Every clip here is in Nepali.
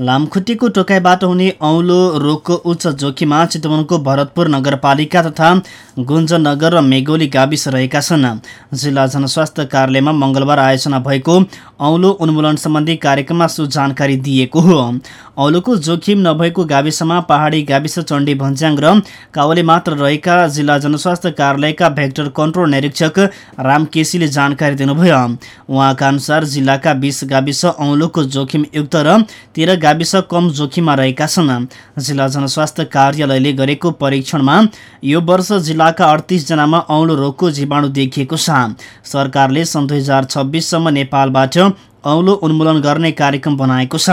लामखुट्टेको टोकाइबाट हुने औलो रोगको उच्च जोखिममा चितवनको भरतपुर नगरपालिका तथा गुन्जनगर र मेगोली गाविस रहेका छन्। जिल्ला जनस्वास्थ्य कार्यालयमा मङ्गलबार आयोजना भएको औलो उन्मूलन सम्बन्धी कार्यक्रममा सो जानकारी दिएको हो। औलोको जोखिम नभएको गाविसमा पहाडी गाविस चण्डी भन्ज्याङ र कावले मात्र रहेका जिल्ला जनस्वास्थ्य कार्यालयका भेक्टर कन्ट्रोल निरीक्षक राम केसीले जानकारी दिनुभयो। उहाँका अनुसार जिल्लाका बिस गाविस औलोको जोखिमयुक्त र तेह्र गाविस कम जोखिममा रहेका छन्। जिल्ला जनस्वास्थ्य कार्यालयले गरेको परीक्षणमा यो वर्ष जिल्लाका अडतिसजनामा औलो रोगको जीवाणु देखिएको छ। सरकारले सन् दुई हजार छब्बिससम्म नेपालबाट औलो उन्मूलन गर्ने कार्यक्रम बनाएको छ।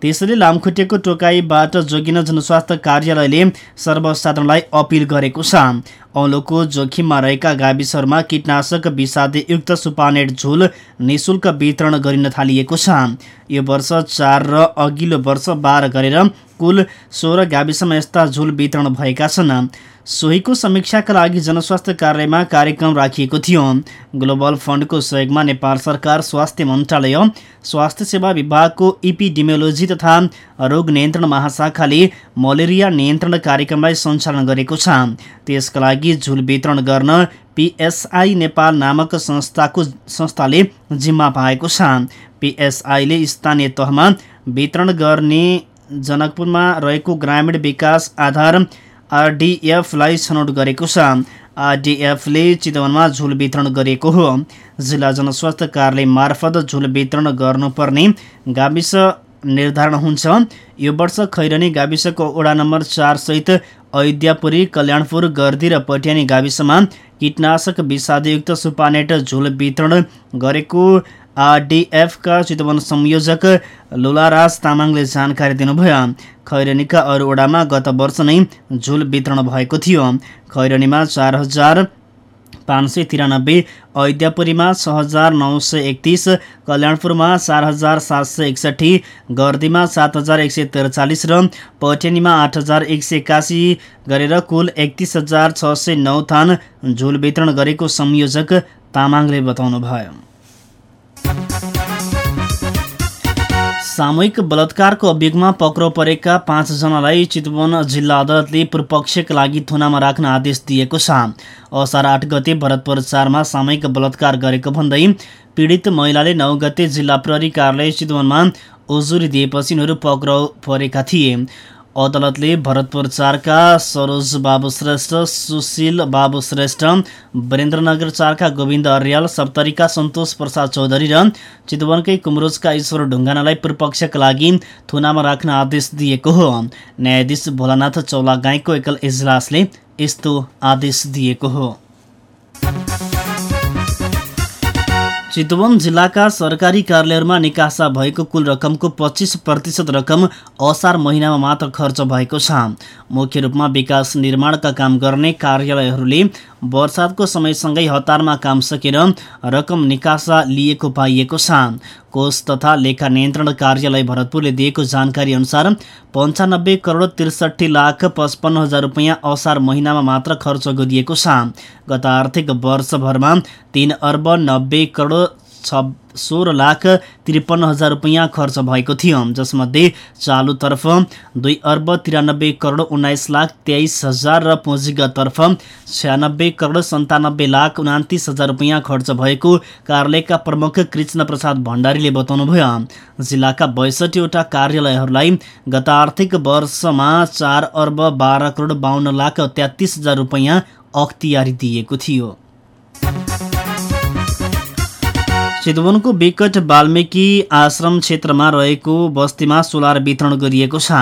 त्यसैले लामखुट्टेको टोकाइबाट जोगिन जनस्वास्थ्य कार्यालयले सर्वसाधारणलाई अपिल गरेको छ। औलोको जोखिममा रहेका गाविसहरूमा कीटनाशक विषादीयुक्त सुपानेट झोल निशुल्क वितरण गरिन थालिएको छ। यो वर्ष चार र अघिल्लो वर्ष बाह्र गरेर कुल सोह्र गाविसमा यस्ता झुल वितरण भएका छन्। सोहीको समीक्षाका लागि जनस्वास्थ्य कार्यालयमा कार्यक्रम राखिएको थियो। ग्लोबल फन्डको सहयोगमा नेपाल सरकार स्वास्थ्य मन्त्रालय स्वास्थ्य सेवा विभागको इपिडिमियोलोजी तथा रोग नियन्त्रण महाशाखाले मलेरिया नियन्त्रण कार्यक्रमलाई सञ्चालन गरेको छ। त्यसका लागि झुल वितरण गर्न पिएसआई नेपाल नामक संस्थाको संस्थाले जिम्मा पाएको छ। पिएसआईले स्थानीय तहमा वितरण गर्ने जनकपुरमा रहेको ग्रामीण विकास आधार आरडिएफलाई छनौट गरेको छ। आरडिएफले चितवनमा झुल वितरण गरिएको हो। जिल्ला जनस्वास्थ्य कार्यालय मार्फत झुल वितरण गर्नुपर्ने गाविस निर्धारण हुन्छ। यो वर्ष खैरनी गाविसको वडा नम्बर चार सहित अयोध्यापुरी कल्याणपुर गर्दी र पटियानी गाविसमा कीटनाशक विषादयुक्त सुपानेट झुल वितरण गरेको आरडिएफका चितवन संयोजक लोलाराज तामाङले जानकारी दिनुभयो। खैरनीका अरू वडामा गत वर्ष नै झुल वितरण भएको थियो। खैरनीमा चार हजार पाँच सय तिरानब्बे अयोध्यापुरीमा छ हजार नौ सय एकतिस कल्याणपुरमा चार हजार सात सय एकसट्ठी गर्दीमा सात हजार एक सय त्रिचालिस र पटेनीमा आठ हजार एक सय एकासी गरेर कुल एकतिस हजार छ सय नौ थान झुल वितरण गरेको संयोजक तामाङले बताउनुभयो। सामूहिक बलात्कारको अभियोगमा पक्राउ परेका पाँचजनालाई चितवन जिल्ला अदालतले पूर्वपक्षका लागि थुनामा राख्न आदेश दिएको छ। असार आठ गते भरतपुर चारमा सामूहिक बलात्कार गरेको भन्दै पीडित महिलाले नौ गते जिल्ला प्रहरी कार्यालय चितवनमा उजुरी दिएपछि उनीहरू पक्राउ परेका थिए। अदालतले भरतपुर चारका सरोज बाबु श्रेष्ठ सुशील बाबु श्रेष्ठ वीरेन्द्रनगर चारका गोविन्द अर्याल सप्तरीका सन्तोष प्रसाद चौधरी र चितवनकै कुमरोजका ईश्वर ढुङ्गानालाई पूर्वपक्षका लागि थुनामा राख्न आदेश दिएको हो। न्यायाधीश भोलानाथ चौलागाईको एकल इजलासले यस्तो आदेश दिएको हो। चितवन जिल्लाका सरकारी कार्यालयहरूमा निकासा भएको कुल रकमको पच्चिस प्रतिशत रकम असार महिनामा मात्र खर्च भएको छ। मुख्य रूपमा विकास निर्माणका काम गर्ने कार्यालयहरूले वर्षातको समयसँगै हतारमा काम सकेर रकम निकासा लिएको पाइएको छ। कोष तथा लेखा नियन्त्रण कार्यालय भरतपुरले दिएको जानकारी अनुसार पन्चानब्बे करोड त्रिसठी लाख पचपन्न हजार रुपियाँ असार महिनामा मात्र खर्च गरिएको छ। गत आर्थिक वर्षभरमा तिन अर्ब नब्बे करोड सोह्र लाख त्रिपन्न हजार रुपियाँ खर्च भएको थियो जसमध्ये चालुतर्फ दुई अर्ब तिरानब्बे करोड उन्नाइस लाख तेइस हजार र पुँजीगततर्फ छ्यानब्बे करोड सन्तानब्बे लाख उनातिस हजार रुपियाँ खर्च भएको कार्यालयका प्रमुख कृष्ण प्रसाद भण्डारीले बताउनुभयो। जिल्लाका बैसठीवटा कार्यालयहरूलाई गत आर्थिक वर्षमा चार अर्ब बाह्र करोड बाहन्न लाख तेत्तिस हजार रुपियाँ अख्तियारी दिएको थियो। चितवनको विकट वाल्मिकी आश्रम क्षेत्रमा रहेको बस्तीमा सोलर वितरण गरिएको छ।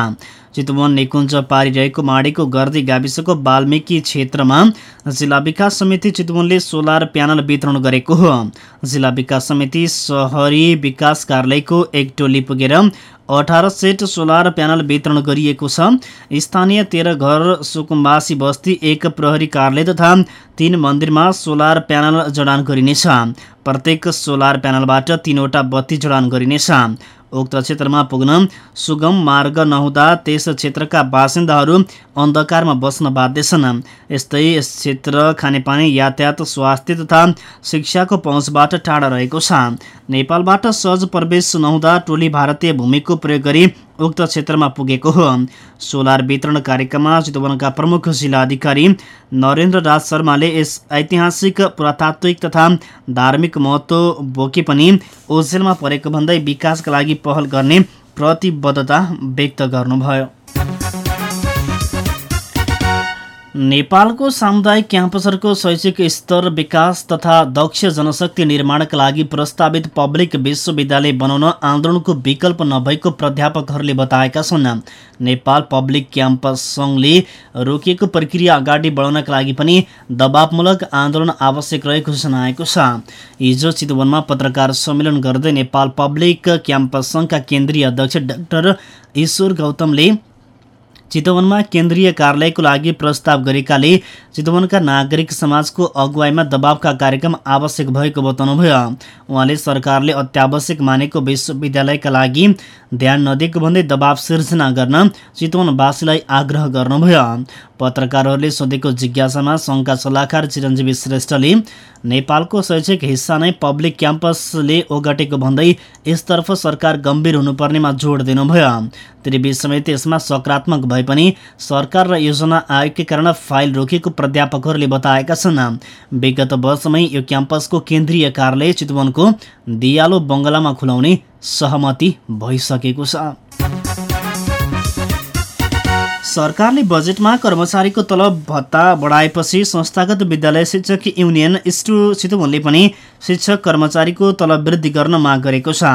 चितवन निकुञ्ज पारिरहेको माडीको गर्दी गाविसको वाल्मिकी क्षेत्रमा जिल्ला विकास समिति चितवनले सोलर प्यानल वितरण गरेको हो। जिल्ला विकास समिति सहरी विकास कार्यालयको एक टोली पुगेर अठार सेट सोलर प्यानल वितरण गरिएको छ। स्थानीय तेह्र घर सुकुम्बासी बस्ती एक प्रहरी कार्यालय तथा तीन मन्दिरमा सोलर प्यानल जडान गरिनेछ। प्रत्येक सोलर प्यानलबाट तीनवटा बत्ती जडान गरिनेछ। उक्त क्षेत्रमा पुग्न सुगम मार्ग नहुँदा त्यस क्षेत्रका बासिन्दाहरू अन्धकारमा बस्न बाध्य छन्। यस्तै यस क्षेत्र खानेपानी यातायात स्वास्थ्य तथा शिक्षाको पहुँचबाट टाढा रहेको छ। नेपालबाट सहज प्रवेश नहुँदा टोली भारतीय भूमिको प्रयोग गरी उक्त क्षेत्रमा पुगेको सोलर वितरण कार्यक्रममा चितवनका प्रमुख जिल्ला अधिकारी नरेन्द्र राज शर्माले यस ऐतिहासिक पुरातात्विक तथा धार्मिक महत्व बोके पनि ओझेलमा परेको भन्दै विकासका लागि पहल गर्ने प्रतिबद्धता व्यक्त गर्नुभयो। नेपालको सामुदायिक क्याम्पसहरूको शैक्षिक स्तर विकास तथा दक्ष जनशक्ति निर्माणका लागि प्रस्तावित पब्लिक विश्वविद्यालय बनाउन आन्दोलनको विकल्प नभएको प्राध्यापकहरूले बताएका छन्। नेपाल पब्लिक क्याम्पस सङ्घले रोकिएको प्रक्रिया अगाडि बढाउनका लागि पनि दबावमूलक आन्दोलन आवश्यक रहेको जनाएको छ। हिजो चितवनमा पत्रकार सम्मेलन गर्दै नेपाल पब्लिक क्याम्पस सङ्घका केन्द्रीय अध्यक्ष डाक्टर ईश्वर गौतमले चितवनमा केन्द्रीय कार्यालयको लागि प्रस्ताव गरेकाले चितवनका नागरिक समाजको अगुवाईमा दबावका कार्यक्रम आवश्यक भएको बताउनुभयो। उहाँले सरकारले अत्यावश्यक मानेको विश्वविद्यालयका लागि ध्यान नदिएको भन्दै दबाव सिर्जना गर्न चितवनवासीलाई आग्रह गर्नुभयो। पत्रकारहरूले सोधेको जिज्ञासामा सङ्घका सल्लाहकार चिरञ्जीवी श्रेष्ठले नेपालको शैक्षिक हिस्सा नै पब्लिक क्याम्पसले ओगटेको भन्दै यसतर्फ सरकार गम्भीर हुनुपर्नेमा जोड दिनुभयो। त्रिवी समेत यसमा सकारात्मक भए पनि सरकार र योजना आयोगकै कारण फाइल रोकेको प्राध्यापकहरूले बताएका छन्। विगत वर्षमै यो क्याम्पसको केन्द्रीय कार्यालय चितवनको दियालो बङ्गलामा खुलाउने सहमति भइसकेको छ। सरकारले बजेटमा कर्मचारीको तलब भत्ता बढाएपछि संस्थागत विद्यालय शिक्षक युनियन स्टु चितवनले पनि शिक्षक कर्मचारीको तलब वृद्धि गर्न माग गरेको छ।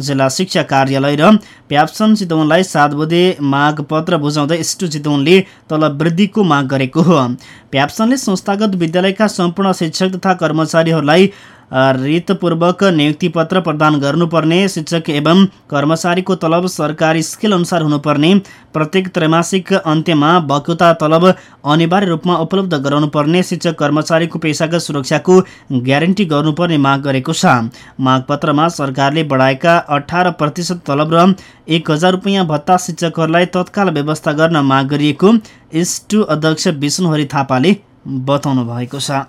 जिल्ला शिक्षा कार्यालय र प्याप्सन चितवनलाई सात बजे माग पत्र बुझाउँदै स्टु चितवनले तलब वृद्धिको माग गरेको हो। प्याप्सनले संस्थागत विद्यालयका सम्पूर्ण शिक्षक तथा कर्मचारीहरूलाई रितपूर्वक नियुक्ति पत्र प्रदान गर्नुपर्ने शिक्षक एवं कर्मचारीको तलब सरकारी स्केल अनुसार हुनुपर्ने प्रत्येक त्रैमासिक अन्त्यमा बक्युता तलब अनिवार्य रूपमा उपलब्ध गराउनुपर्ने शिक्षक कर्मचारीको पेसागत सुरक्षाको ग्यारेन्टी गर्नुपर्ने माग गरेको छ। मागपत्रमा सरकारले बढाएका अठार प्रतिशत तलब र एक हजार रुपियाँ भत्ता शिक्षकहरूलाई तत्काल व्यवस्था गर्न माग गरिएको एस टू अध्यक्ष विष्णुहरि थापाले बताउनु भएको छ।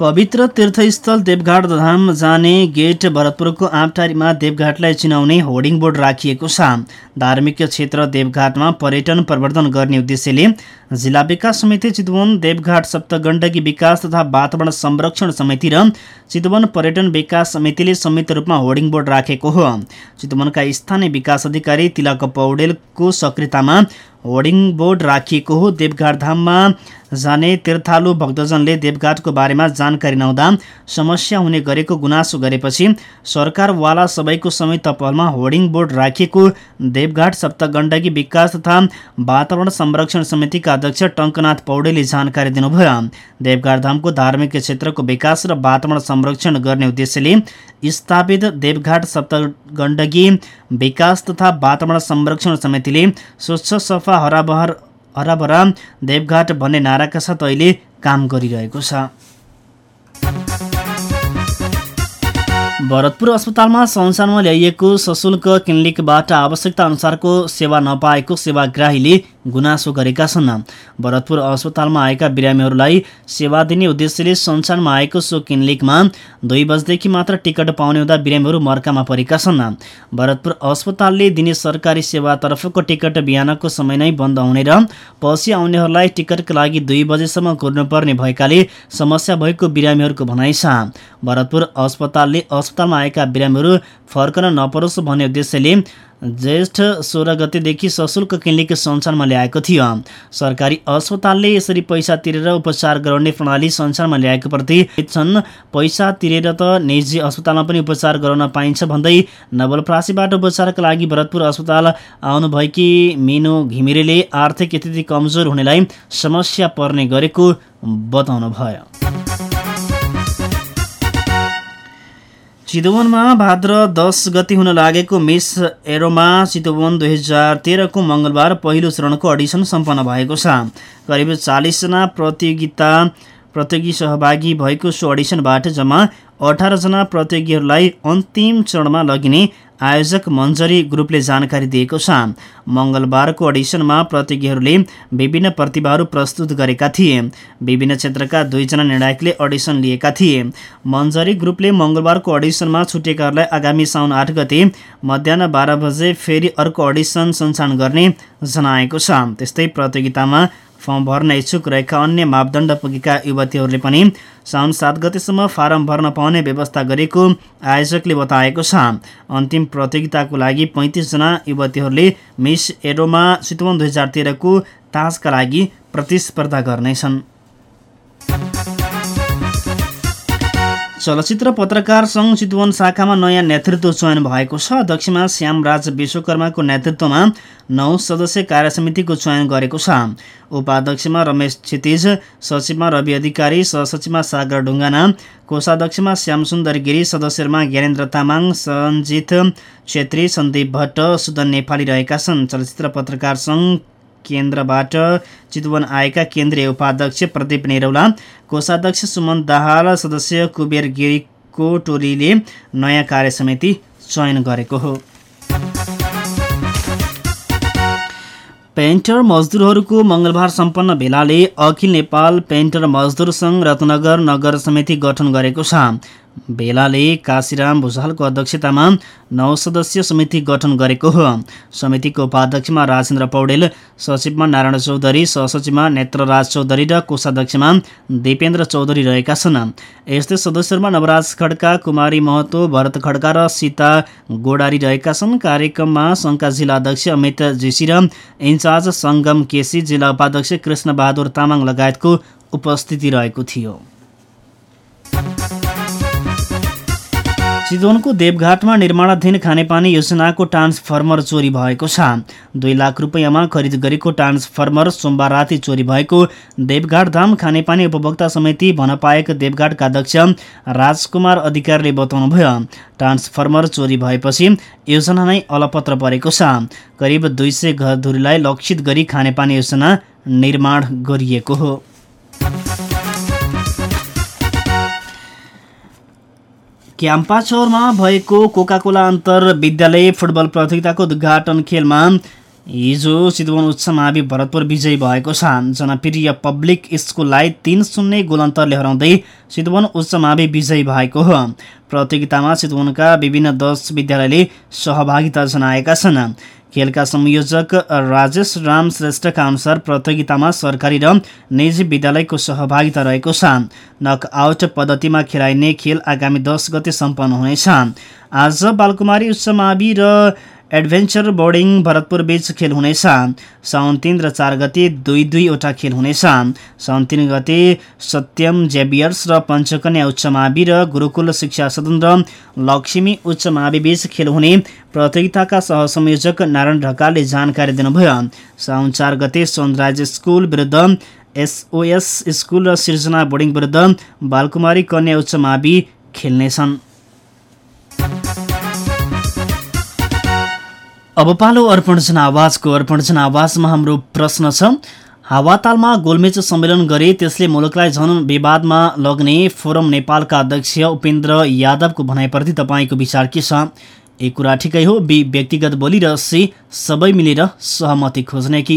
पवित्र तीर्थस्थल देवघाट धाम जाने गेट भरतपुरको आँपटारीमा देवघाटलाई चिनाउने होर्डिङ बोर्ड राखिएको छ। धार्मिक क्षेत्र देवघाटमा पर्यटन प्रवर्धन गर्ने उद्देश्यले जिल्ला विकास समिति चितवन देवघाट सप्तगण्डकी विकास तथा वातावरण संरक्षण समिति र चितवन पर्यटन विकास समितिले संयुक्त रूपमा होर्डिङ बोर्ड राखेको हो। चितवनका स्थानीय विकास अधिकारी तिलक पौडेलको सक्रियतामा होर्डिङ बोर्ड राखिएको हो। देवघाट धाममा जाने तीर्थालु भक्तजनले देवघाटको बारेमा जानकारी नहुँदा समस्या हुने गरेको गुनासो गरेपछि सरकारवाला सबैको संयुक्त पहलमा होर्डिङ बोर्ड राखिएको देवघाट सप्तगण्डकी विकास तथा वातावरण संरक्षण समितिका अध्यक्ष टङ्कनाथ पौडेलले जानकारी दिनुभयो। देवघाट धामको धार्मिक क्षेत्रको विकास र वातावरण संरक्षण गर्ने उद्देश्यले स्थापित देवघाट सप्तगण्डकी विकास तथा वातावरण संरक्षण समितिले स्वच्छ सफा हराबहर हराभरा देवघाट भन्ने नाराका साथ अहिले काम गरिरहेको छ। भरतपुर अस्पतालमा संसारमा ल्याइएको सशुल्क क्लिनिकबाट आवश्यकता अनुसारको सेवा नपाएको सेवाग्राहीले गुनासो गरेका छन्। भरतपुर अस्पतालमा आएका बिरामीहरूलाई सेवा दिने उद्देश्यले संसारमा आएको सो क्लिनिकमा दुई बजेदेखि मात्र टिकट पाउने हुँदा बिरामीहरू मर्कामा परेका छन्। भरतपुर अस्पतालले दिने सरकारी सेवातर्फको टिकट बिहानको समय नै बन्द हुने र पछि आउनेहरूलाई टिकटका लागि दुई बजेसम्म कुर्नुपर्ने भएकाले समस्या भएको बिरामीहरूको भनाइ छ। भरतपुर अस्पतालले अस्पतालमा आएका बिरामीहरू फर्कन नपरोस् भन्ने उद्देश्यले ज्येष्ठ सोह्र गतेदेखि सशुल्क क्लिनिक सञ्चालनमा ल्याएको थियो। सरकारी अस्पतालले यसरी पैसा तिरेर उपचार गराउने प्रणाली सञ्चालनमा ल्याएको प्रति छन्। पैसा तिरेर त निजी अस्पतालमा पनि उपचार गराउन पाइन्छ भन्दै नवलप्रासीबाट उपचारका लागि भरतपुर अस्पताल आउनुभएकी मिनु घिमिरेले आर्थिक स्थिति कमजोर हुनेलाई समस्या पर्ने गरेको बताउनु चितवनमा भाद्र दस गति हुन लागेको मिस एरोमा चितवन दुई हजार तेह्रको मङ्गलबार पहिलो चरणको अडिसन सम्पन्न भएको छ। करिब चालिसजना प्रतियोगिता प्रतियोगी सहभागी भएको सो अडिसनबाट जम्मा अठारजना प्रतियोगीहरूलाई अन्तिम चरणमा लगिने आयोजक मञ्जरी ग्रुपले जानकारी दिएको छ। मङ्गलबारको अडिसनमा प्रतियोगीहरूले विभिन्न प्रतिभाहरू प्रस्तुत गरेका थिए। विभिन्न क्षेत्रका दुईजना निर्णायकले अडिसन लिएका थिए। मञ्जरी ग्रुपले मङ्गलबारको अडिसनमा छुटेकाहरूलाई आगामी साउन आठ गते मध्याह बाह्र बजे फेरि अर्को अडिसन सञ्चालन गर्ने जनाएको छ। त्यस्तै प्रतियोगितामा फर्म भर्न इच्छुक रहेका अन्य मापदण्ड पुगेका युवतीहरूले पनि साउन सात गतेसम्म फारम भर्न पाउने व्यवस्था गरेको आयोजकले बताएको छ। अन्तिम प्रतियोगिताको लागि पैँतिसजना युवतीहरूले मिस एडोमा चितवन दुई हजार तेह्रको ताजका लागि प्रतिस्पर्धा गर्नेछन्। चलचित्र पत्रकार सङ्घ चितवन शाखामा नयाँ नेतृत्व चयन भएको छ। अध्यक्षमा श्यामराज विश्वकर्माको नेतृत्वमा नौ सदस्य कार्यसमितिको चयन गरेको छ। उपाध्यक्षमा रमेश क्षितिज सचिवमा रवि अधिकारी सहसचिवमा सागर ढुङ्गाना कोषाध्यक्षमा श्यामसुन्दर गिरी सदस्यहरूमा ज्ञानेन्द्र तामाङ सञ्जित छेत्री सन्दीप भट्ट सुदन नेपाली रहेका छन्। चलचित्र पत्रकार सङ्घ केन्द्रबाट चितवन आएका केन्द्रीय उपाध्यक्ष प्रदीप नेरौला कोषाध्यक्ष सुमन दाहाल सदस्य कुबेर गिरीको टोलीले नयाँ कार्यसमिति चयन गरेको हो। पेन्टर मजदुरहरूको मङ्गलबार सम्पन्न भेलाले अखिल नेपाल पेन्टर मजदुर सङ्घ रत्नगर नगर समिति गठन गरेको छ। भेलाले काशीराम भुषालको अध्यक्षतामा नौ सदस्यीय समिति गठन गरेको हो। समितिको उपाध्यक्षमा राजेन्द्र पौडेल सचिवमा नारायण चौधरी सहसचिवमा नेत्रराज चौधरी र कोषाध्यक्षमा दिपेन्द्र चौधरी रहेका छन्। यस्तै सदस्यहरूमा नवराज खड्का कुमारी महतो भरत खड्का र सीता गोडारी रहेका छन्। कार्यक्रममा सङ्घका जिल्ला अध्यक्ष अमित जेसी र इन्चार्ज सङ्गम केसी जिल्ला उपाध्यक्ष कृष्णबहादुर तामाङ लगायतको उपस्थिति रहेको थियो। चितवनको देवघाटमा निर्माणाधीन खानेपानी योजनाको ट्रान्सफर्मर चोरी भएको छ। दुई लाख रुपियाँमा खरिद गरेको ट्रान्सफर्मर सोमबार राति चोरी भएको देवघाट धाम खानेपानी उपभोक्ता समिति भनपायक देवघाटका अध्यक्ष राजकुमार अधिकारीले बताउनुभयो ट्रान्सफर्मर चोरी भएपछि योजना नै अलपत्र परेको छ। करिब दुई सय घरधुरीलाई लक्षित गरी खानेपानी योजना निर्माण गरिएको हो। क्याम्पा चौरमा भएको कोकाकोला अन्तर विद्यालय फुटबल प्रतियोगिताको उद्घाटन खेलमा हिजो चितवन उच्च मावि भरतपुर विजयी भएको छ। जनप्रिय पब्लिक स्कुललाई तिन शून्य गोल अन्तरले हराउँदै चितवन उच्च मावि विजयी भएको हो। प्रतियोगितामा चितवनका विभिन्न दस विद्यालयले सहभागिता जनाएका छन्। खेलका संयोजक राजेश राम श्रेष्ठका अनुसार प्रतियोगितामा सरकारी र निजी विद्यालयको सहभागिता रहेको छ। नकआउट पद्धतिमा खेलाइने खेल आगामी दस गते सम्पन्न हुनेछ। आज बालकुमारी उच्च मावि र एडभेन्चर बोर्डिङ भरतपुर बीच खेल हुनेछ। साउन तिन र चार गते दुई दुईवटा खेल हुनेछ। साउन तिन गते सत्यम जेबियर्स र पञ्चकन्या उच्च मावि र गुरुकुल शिक्षा सदन र लक्ष्मी उच्च मावि बीच खेल हुने प्रतियोगिताका सहसंयोजक नारायण ढकालले जानकारी दिनुभयो। साउन चार गते सनराइज स्कुल विरुद्ध एसओएस स्कुल र सिर्जना बोर्डिङ विरुद्ध बालकुमारी कन्या उच्च मावि खेल्नेछन्। अब पालो अर्पण जनावाजको अर्पण जनावाजमा हाम्रो प्रश्न छ। हावातालमा गोलमेच सम्मेलन गरे त्यसले मुलुकलाई झन विवादमा लग्ने फोरम नेपालका अध्यक्ष उपेन्द्र यादवको भनाइप्रति तपाईँको विचार के छ? एक कुरा ठिकै हो बी व्यक्तिगत बोली र सी सबै मिलेर सहमति खोज्ने कि?